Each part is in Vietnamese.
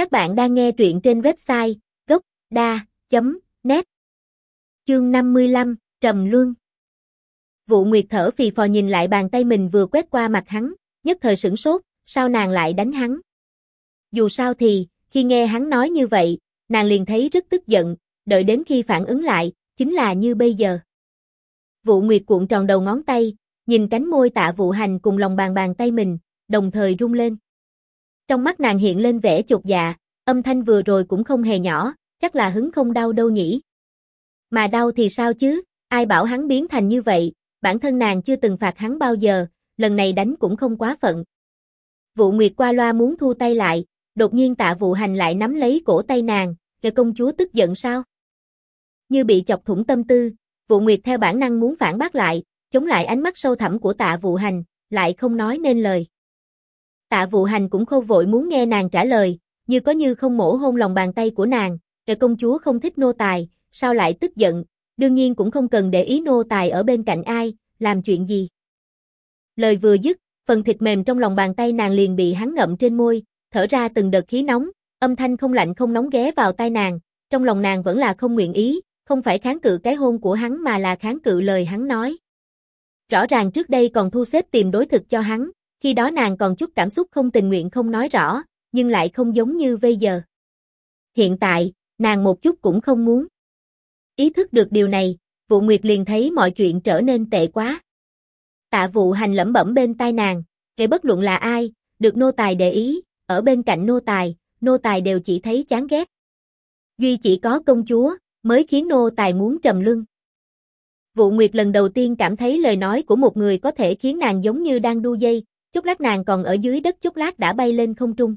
Các bạn đang nghe truyện trên website gốc.da.net Chương 55, Trầm Luân Vụ Nguyệt thở phì phò nhìn lại bàn tay mình vừa quét qua mặt hắn, nhất thời sửng sốt, sao nàng lại đánh hắn? Dù sao thì, khi nghe hắn nói như vậy, nàng liền thấy rất tức giận, đợi đến khi phản ứng lại, chính là như bây giờ. Vụ Nguyệt cuộn tròn đầu ngón tay, nhìn cánh môi tạ vụ hành cùng lòng bàn bàn tay mình, đồng thời rung lên. Trong mắt nàng hiện lên vẻ chột dạ, âm thanh vừa rồi cũng không hề nhỏ, chắc là hứng không đau đâu nhỉ. Mà đau thì sao chứ, ai bảo hắn biến thành như vậy, bản thân nàng chưa từng phạt hắn bao giờ, lần này đánh cũng không quá phận. Vụ Nguyệt qua loa muốn thu tay lại, đột nhiên tạ vụ hành lại nắm lấy cổ tay nàng, kẻ công chúa tức giận sao? Như bị chọc thủng tâm tư, vụ Nguyệt theo bản năng muốn phản bác lại, chống lại ánh mắt sâu thẳm của tạ vụ hành, lại không nói nên lời. Tạ vụ hành cũng không vội muốn nghe nàng trả lời, như có như không mổ hôn lòng bàn tay của nàng, kẻ công chúa không thích nô tài, sao lại tức giận, đương nhiên cũng không cần để ý nô tài ở bên cạnh ai, làm chuyện gì. Lời vừa dứt, phần thịt mềm trong lòng bàn tay nàng liền bị hắn ngậm trên môi, thở ra từng đợt khí nóng, âm thanh không lạnh không nóng ghé vào tai nàng, trong lòng nàng vẫn là không nguyện ý, không phải kháng cự cái hôn của hắn mà là kháng cự lời hắn nói. Rõ ràng trước đây còn thu xếp tìm đối thực cho hắn, khi đó nàng còn chút cảm xúc không tình nguyện không nói rõ, nhưng lại không giống như bây giờ. Hiện tại, nàng một chút cũng không muốn. Ý thức được điều này, vụ nguyệt liền thấy mọi chuyện trở nên tệ quá. Tạ vụ hành lẩm bẩm bên tai nàng, kể bất luận là ai, được nô tài để ý, ở bên cạnh nô tài, nô tài đều chỉ thấy chán ghét. Duy chỉ có công chúa, mới khiến nô tài muốn trầm lưng. Vụ Nguyệt lần đầu tiên cảm thấy lời nói của một người có thể khiến nàng giống như đang đu dây, chốc lát nàng còn ở dưới đất chốc lát đã bay lên không trung.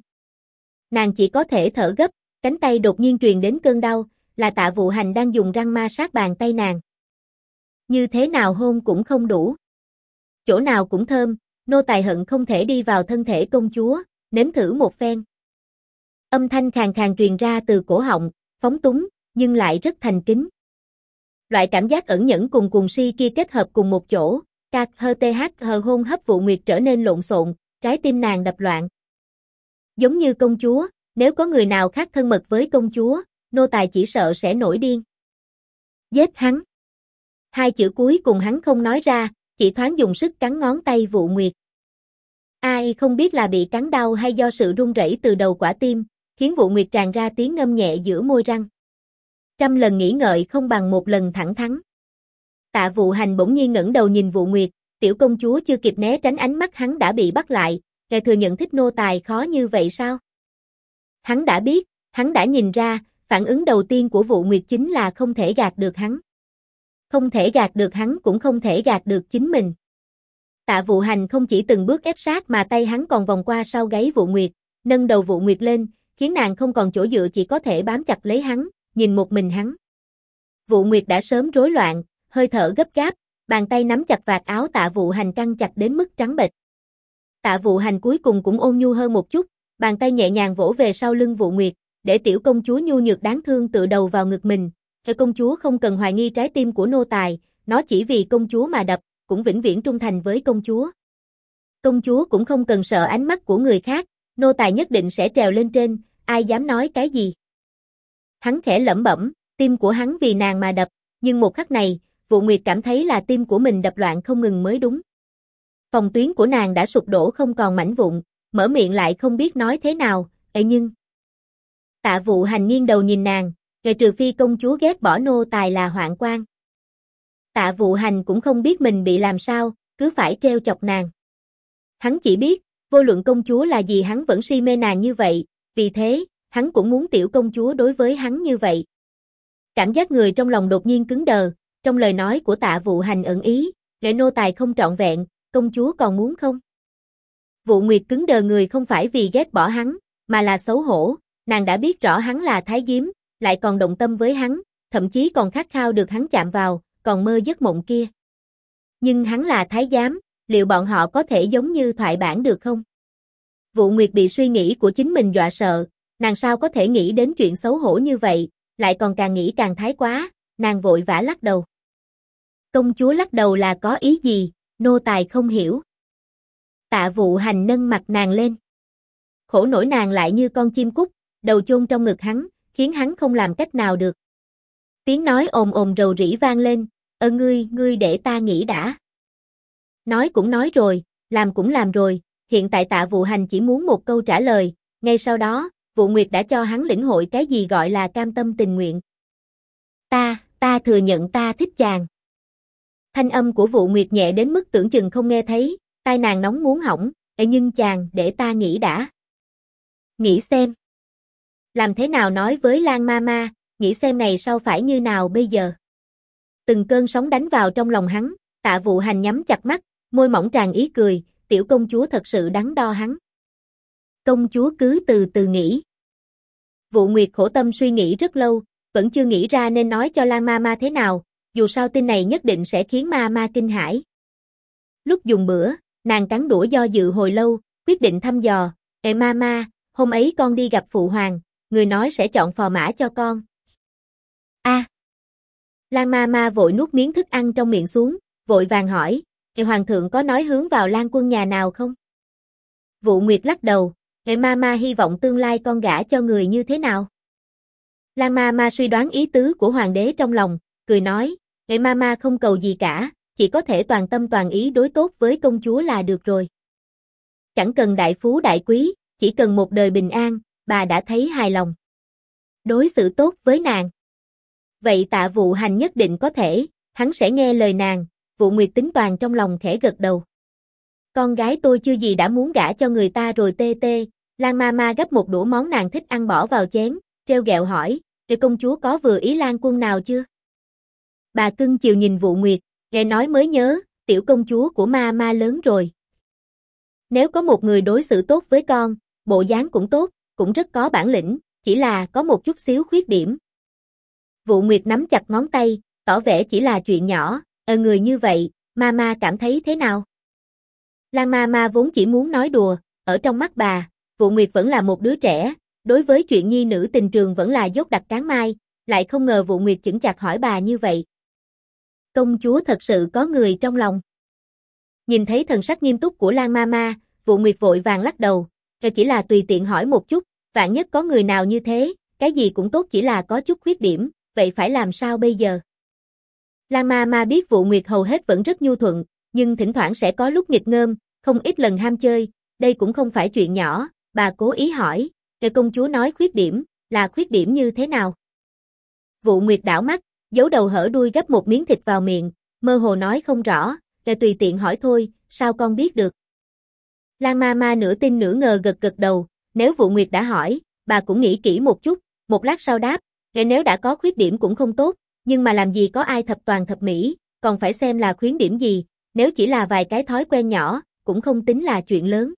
Nàng chỉ có thể thở gấp, cánh tay đột nhiên truyền đến cơn đau, là tạ vụ hành đang dùng răng ma sát bàn tay nàng. Như thế nào hôn cũng không đủ. Chỗ nào cũng thơm, nô tài hận không thể đi vào thân thể công chúa, nếm thử một phen. Âm thanh khàn khàn truyền ra từ cổ họng, phóng túng, nhưng lại rất thành kính. Loại cảm giác ẩn nhẫn cùng cùng si kia kết hợp cùng một chỗ, Cạc hơ th hờ hôn hấp vụ nguyệt trở nên lộn xộn, trái tim nàng đập loạn. Giống như công chúa, nếu có người nào khác thân mật với công chúa, nô tài chỉ sợ sẽ nổi điên. Giết hắn. Hai chữ cuối cùng hắn không nói ra, chỉ thoáng dùng sức cắn ngón tay vụ nguyệt. Ai không biết là bị cắn đau hay do sự run rẩy từ đầu quả tim, khiến vụ nguyệt tràn ra tiếng ngâm nhẹ giữa môi răng. Trăm lần nghĩ ngợi không bằng một lần thẳng thắn. Tạ vụ hành bỗng nhiên ngẩng đầu nhìn vụ nguyệt, tiểu công chúa chưa kịp né tránh ánh mắt hắn đã bị bắt lại, ngài thừa nhận thích nô tài khó như vậy sao? Hắn đã biết, hắn đã nhìn ra, phản ứng đầu tiên của vụ nguyệt chính là không thể gạt được hắn. Không thể gạt được hắn cũng không thể gạt được chính mình. Tạ vụ hành không chỉ từng bước ép sát mà tay hắn còn vòng qua sau gáy vụ nguyệt, nâng đầu vụ nguyệt lên, khiến nàng không còn chỗ dựa chỉ có thể bám chặt lấy hắn, nhìn một mình hắn. Vụ nguyệt đã sớm rối loạn, hơi thở gấp gáp, bàn tay nắm chặt vạt áo tạ vụ hành căng chặt đến mức trắng bệch. Tạ vụ hành cuối cùng cũng ôn nhu hơn một chút, bàn tay nhẹ nhàng vỗ về sau lưng vụ nguyệt, để tiểu công chúa nhu nhược đáng thương tự đầu vào ngực mình. Theo công chúa không cần hoài nghi trái tim của nô tài, nó chỉ vì công chúa mà đập, cũng vĩnh viễn trung thành với công chúa. Công chúa cũng không cần sợ ánh mắt của người khác, nô tài nhất định sẽ trèo lên trên, ai dám nói cái gì. Hắn khẽ lẩm bẩm, tim của hắn vì nàng mà đập, nhưng một khắc này, Vụ Nguyệt cảm thấy là tim của mình đập loạn không ngừng mới đúng. Phòng tuyến của nàng đã sụp đổ không còn mảnh vụn, mở miệng lại không biết nói thế nào, ê nhưng... Tạ vụ hành nghiêng đầu nhìn nàng, kể trừ phi công chúa ghét bỏ nô tài là hoạn quan. Tạ vụ hành cũng không biết mình bị làm sao, cứ phải treo chọc nàng. Hắn chỉ biết, vô luận công chúa là gì hắn vẫn si mê nàng như vậy, vì thế, hắn cũng muốn tiểu công chúa đối với hắn như vậy. Cảm giác người trong lòng đột nhiên cứng đờ, trong lời nói của tạ vụ hành ẩn ý, để nô tài không trọn vẹn, công chúa còn muốn không? Vụ Nguyệt cứng đờ người không phải vì ghét bỏ hắn, mà là xấu hổ, nàng đã biết rõ hắn là thái giám, lại còn động tâm với hắn, thậm chí còn khát khao được hắn chạm vào, còn mơ giấc mộng kia. Nhưng hắn là thái giám, liệu bọn họ có thể giống như thoại bản được không? Vụ Nguyệt bị suy nghĩ của chính mình dọa sợ, nàng sao có thể nghĩ đến chuyện xấu hổ như vậy, lại còn càng nghĩ càng thái quá, nàng vội vã lắc đầu. Công chúa lắc đầu là có ý gì, nô tài không hiểu. Tạ vụ hành nâng mặt nàng lên. Khổ nổi nàng lại như con chim cút, đầu chôn trong ngực hắn, khiến hắn không làm cách nào được. Tiếng nói ồn ồn rầu rĩ vang lên, ơ ngươi, ngươi để ta nghĩ đã. Nói cũng nói rồi, làm cũng làm rồi, hiện tại tạ vụ hành chỉ muốn một câu trả lời, ngay sau đó, vụ nguyệt đã cho hắn lĩnh hội cái gì gọi là cam tâm tình nguyện. Ta, ta thừa nhận ta thích chàng. Thanh âm của vụ nguyệt nhẹ đến mức tưởng chừng không nghe thấy, tai nàng nóng muốn hỏng, Ê nhưng chàng, để ta nghĩ đã. Nghĩ xem. Làm thế nào nói với Lan Mama, nghĩ xem này sau phải như nào bây giờ. Từng cơn sóng đánh vào trong lòng hắn, tạ vụ hành nhắm chặt mắt, môi mỏng tràn ý cười, tiểu công chúa thật sự đắn đo hắn. Công chúa cứ từ từ nghĩ. Vụ Nguyệt khổ tâm suy nghĩ rất lâu, vẫn chưa nghĩ ra nên nói cho Lan Mama thế nào, dù sao tin này nhất định sẽ khiến Mama kinh hãi. Lúc dùng bữa, nàng cắn đũa do dự hồi lâu, quyết định thăm dò, Ê Mama, hôm ấy con đi gặp Phụ Hoàng, người nói sẽ chọn phò mã cho con. A. Lan Mama vội nuốt miếng thức ăn trong miệng xuống, vội vàng hỏi, Ê Hoàng thượng có nói hướng vào Lan quân nhà nào không? Vụ Nguyệt lắc đầu, Ê Mama hy vọng tương lai con gả cho người như thế nào? Lan Mama suy đoán ý tứ của hoàng đế trong lòng, cười nói, Ê Mama không cầu gì cả, chỉ có thể toàn tâm toàn ý đối tốt với công chúa là được rồi. Chẳng cần đại phú đại quý, chỉ cần một đời bình an, bà đã thấy hài lòng. Đối xử tốt với nàng. Vậy tạ vụ hành nhất định có thể, hắn sẽ nghe lời nàng, vụ nguyệt tính toàn trong lòng khẽ gật đầu. Con gái tôi chưa gì đã muốn gả cho người ta rồi tê tê, Lan Mama gấp một đũa món nàng thích ăn bỏ vào chén, treo gẹo hỏi, Ê công chúa có vừa ý Lan quân nào chưa? Bà cưng chiều nhìn vụ nguyệt, nghe nói mới nhớ, tiểu công chúa của ma ma lớn rồi. Nếu có một người đối xử tốt với con, bộ dáng cũng tốt, cũng rất có bản lĩnh, chỉ là có một chút xíu khuyết điểm. Vụ Nguyệt nắm chặt ngón tay, tỏ vẻ chỉ là chuyện nhỏ, ờ người như vậy, Mama cảm thấy thế nào? Lan Mama vốn chỉ muốn nói đùa, ở trong mắt bà, Vụ Nguyệt vẫn là một đứa trẻ, đối với chuyện nhi nữ tình trường vẫn là dốt đặc cán mai, lại không ngờ Vụ Nguyệt chững chặt hỏi bà như vậy. Công chúa thật sự có người trong lòng. Nhìn thấy thần sắc nghiêm túc của Lan Mama, Vụ Nguyệt vội vàng lắc đầu, ờ, chỉ là tùy tiện hỏi một chút, vạn nhất có người nào như thế, cái gì cũng tốt chỉ là có chút khuyết điểm, vậy phải làm sao bây giờ? Lan Ma Ma biết vụ Nguyệt hầu hết vẫn rất nhu thuận, nhưng thỉnh thoảng sẽ có lúc nghịch ngơm, không ít lần ham chơi, đây cũng không phải chuyện nhỏ, bà cố ý hỏi, Kệ công chúa nói khuyết điểm, là khuyết điểm như thế nào? Vụ Nguyệt đảo mắt, giấu đầu hở đuôi gấp một miếng thịt vào miệng, mơ hồ nói không rõ, là tùy tiện hỏi thôi, sao con biết được? Lan Ma Ma nửa tin nửa ngờ gật gật đầu, nếu vụ Nguyệt đã hỏi, bà cũng nghĩ kỹ một chút, một lát sau đáp, Kệ nếu đã có khuyết điểm cũng không tốt, nhưng mà làm gì có ai thập toàn thập mỹ, còn phải xem là khuyến điểm gì, nếu chỉ là vài cái thói quen nhỏ, cũng không tính là chuyện lớn.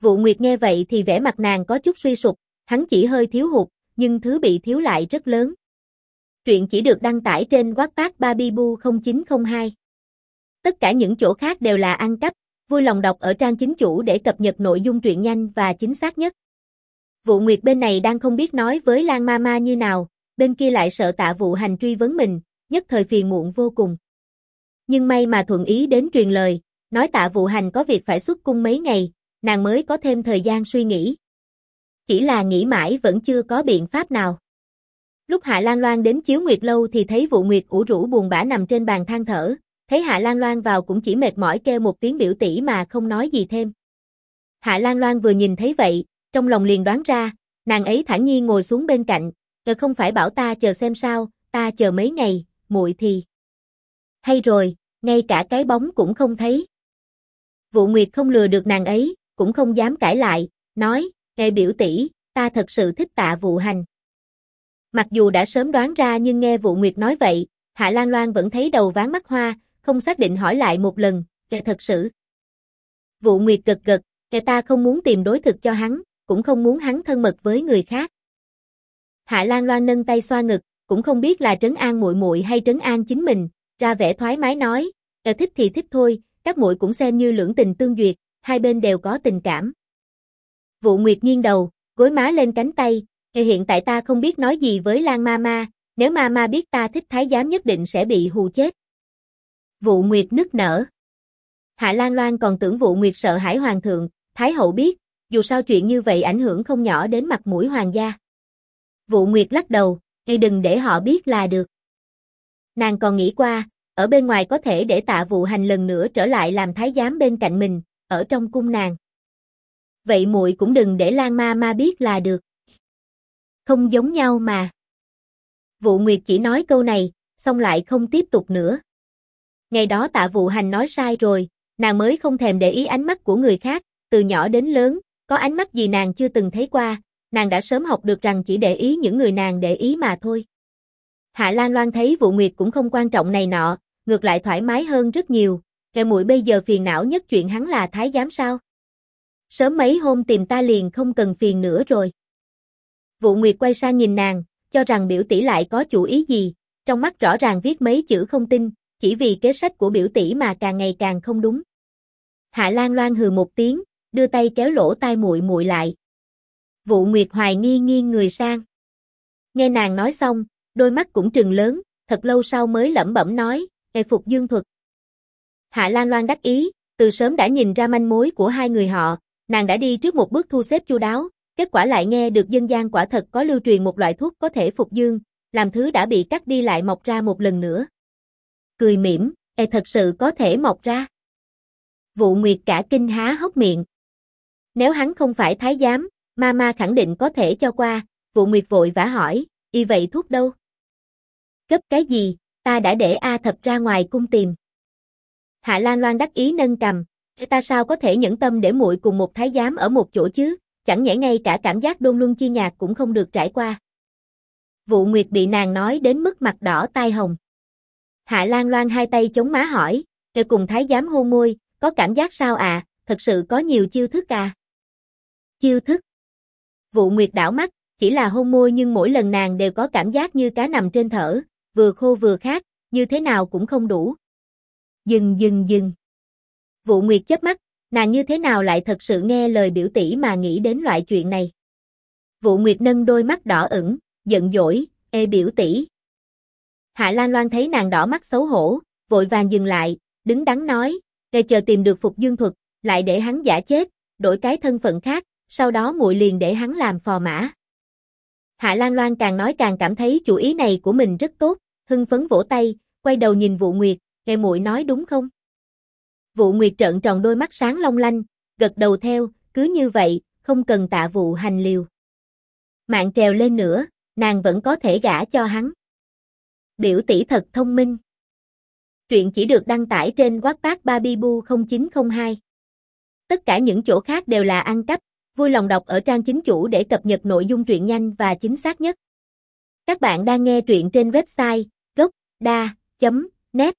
Vụ Nguyệt nghe vậy thì vẻ mặt nàng có chút suy sụp, hắn chỉ hơi thiếu hụt, nhưng thứ bị thiếu lại rất lớn. Truyện chỉ được đăng tải trên Wattpad Babibu 0902. Tất cả những chỗ khác đều là ăn cắp, vui lòng đọc ở trang chính chủ để cập nhật nội dung truyện nhanh và chính xác nhất. Vụ Nguyệt bên này đang không biết nói với Lan Mama như nào, bên kia lại sợ tạ vụ hành truy vấn mình, nhất thời phiền muộn vô cùng. Nhưng may mà thuận ý đến truyền lời, nói tạ vụ hành có việc phải xuất cung mấy ngày, nàng mới có thêm thời gian suy nghĩ. Chỉ là nghĩ mãi vẫn chưa có biện pháp nào. Lúc Hạ Lan Loan đến chiếu Nguyệt lâu thì thấy vụ Nguyệt ủ rũ buồn bã nằm trên bàn than thở, thấy Hạ Lan Loan vào cũng chỉ mệt mỏi kêu một tiếng biểu tỷ mà không nói gì thêm. Hạ Lan Loan vừa nhìn thấy vậy, trong lòng liền đoán ra, nàng ấy thản nhiên ngồi xuống bên cạnh, "Ngờ không phải bảo ta chờ xem sao, ta chờ mấy ngày, muội thì." Hay rồi, ngay cả cái bóng cũng không thấy. Vụ Nguyệt không lừa được nàng ấy, cũng không dám cãi lại, nói, "Ê biểu tỷ, ta thật sự thích Tạ Vụ Hành." Mặc dù đã sớm đoán ra nhưng nghe Vụ Nguyệt nói vậy, Hạ Lan Loan vẫn thấy đầu ván mắt hoa, không xác định hỏi lại một lần, kẻ thật sự?" Vụ Nguyệt gật gật, kẻ ta không muốn tìm đối thực cho hắn, cũng không muốn hắn thân mật với người khác." Hạ Lan Loan nâng tay xoa ngực, cũng không biết là trấn an muội muội hay trấn an chính mình, ra vẻ thoải mái nói, "Ờ thích thì thích thôi, các muội cũng xem như lưỡng tình tương duyệt, hai bên đều có tình cảm." Vụ Nguyệt nghiêng đầu, gối má lên cánh tay, hiện tại ta không biết nói gì với Lan Mama, nếu Mama biết ta thích thái giám nhất định sẽ bị hù chết." Vụ Nguyệt nức nở. Hạ Lan Loan còn tưởng Vụ Nguyệt sợ hãi hoàng thượng, Thái hậu biết, dù sao chuyện như vậy ảnh hưởng không nhỏ đến mặt mũi hoàng gia. Vụ Nguyệt lắc đầu, ngay đừng để họ biết là được." Nàng còn nghĩ qua, ở bên ngoài có thể để tạ vụ hành lần nữa trở lại làm thái giám bên cạnh mình, ở trong cung nàng. Vậy muội cũng đừng để Lan Ma Ma biết là được. Không giống nhau mà. Vụ Nguyệt chỉ nói câu này, xong lại không tiếp tục nữa. Ngày đó tạ vụ hành nói sai rồi, nàng mới không thèm để ý ánh mắt của người khác, từ nhỏ đến lớn, có ánh mắt gì nàng chưa từng thấy qua, nàng đã sớm học được rằng chỉ để ý những người nàng để ý mà thôi. Hạ Lan Loan thấy vụ nguyệt cũng không quan trọng này nọ, ngược lại thoải mái hơn rất nhiều, kẻ muội bây giờ phiền não nhất chuyện hắn là thái giám sao. Sớm mấy hôm tìm ta liền không cần phiền nữa rồi. Vụ nguyệt quay sang nhìn nàng, cho rằng biểu tỷ lại có chủ ý gì, trong mắt rõ ràng viết mấy chữ không tin, chỉ vì kế sách của biểu tỷ mà càng ngày càng không đúng. Hạ Lan Loan hừ một tiếng, đưa tay kéo lỗ tai muội muội lại. Vụ Nguyệt hoài nghi nghiêng người sang. Nghe nàng nói xong, đôi mắt cũng trừng lớn, thật lâu sau mới lẩm bẩm nói, "Ê phục dương thuật." Hạ Lan Loan đắc ý, từ sớm đã nhìn ra manh mối của hai người họ, nàng đã đi trước một bước thu xếp chu đáo, kết quả lại nghe được dân gian quả thật có lưu truyền một loại thuốc có thể phục dương, làm thứ đã bị cắt đi lại mọc ra một lần nữa. Cười mỉm, e thật sự có thể mọc ra?" Vụ Nguyệt cả kinh há hốc miệng. Nếu hắn không phải thái giám, Mama khẳng định có thể cho qua, vụ Nguyệt vội vã hỏi, y vậy thuốc đâu? Cấp cái gì, ta đã để A thập ra ngoài cung tìm. Hạ Lan Loan đắc ý nâng cầm, ta sao có thể nhẫn tâm để muội cùng một thái giám ở một chỗ chứ, chẳng nhẽ ngay cả cảm giác đôn luân chi nhạc cũng không được trải qua. Vụ Nguyệt bị nàng nói đến mức mặt đỏ tai hồng. Hạ Lan Loan hai tay chống má hỏi, kề cùng thái giám hôn môi, có cảm giác sao à, thật sự có nhiều chiêu thức à? Chiêu thức. Vụ Nguyệt đảo mắt, chỉ là hôn môi nhưng mỗi lần nàng đều có cảm giác như cá nằm trên thở, vừa khô vừa khát, như thế nào cũng không đủ. Dừng dừng dừng. Vụ Nguyệt chớp mắt, nàng như thế nào lại thật sự nghe lời biểu tỷ mà nghĩ đến loại chuyện này. Vụ Nguyệt nâng đôi mắt đỏ ửng, giận dỗi, ê biểu tỷ. Hạ Lan Loan thấy nàng đỏ mắt xấu hổ, vội vàng dừng lại, đứng đắn nói, để chờ tìm được phục dương thuật, lại để hắn giả chết, đổi cái thân phận khác, sau đó muội liền để hắn làm phò mã. Hạ Lan Loan càng nói càng cảm thấy chủ ý này của mình rất tốt, hưng phấn vỗ tay, quay đầu nhìn Vụ Nguyệt, nghe muội nói đúng không? Vụ Nguyệt trợn tròn đôi mắt sáng long lanh, gật đầu theo, cứ như vậy, không cần tạ vụ hành liều. Mạng trèo lên nữa, nàng vẫn có thể gả cho hắn. Biểu tỷ thật thông minh. Truyện chỉ được đăng tải trên Wattpad Babibu 0902. Tất cả những chỗ khác đều là ăn cắp, vui lòng đọc ở trang chính chủ để cập nhật nội dung truyện nhanh và chính xác nhất. Các bạn đang nghe truyện trên website gocda.net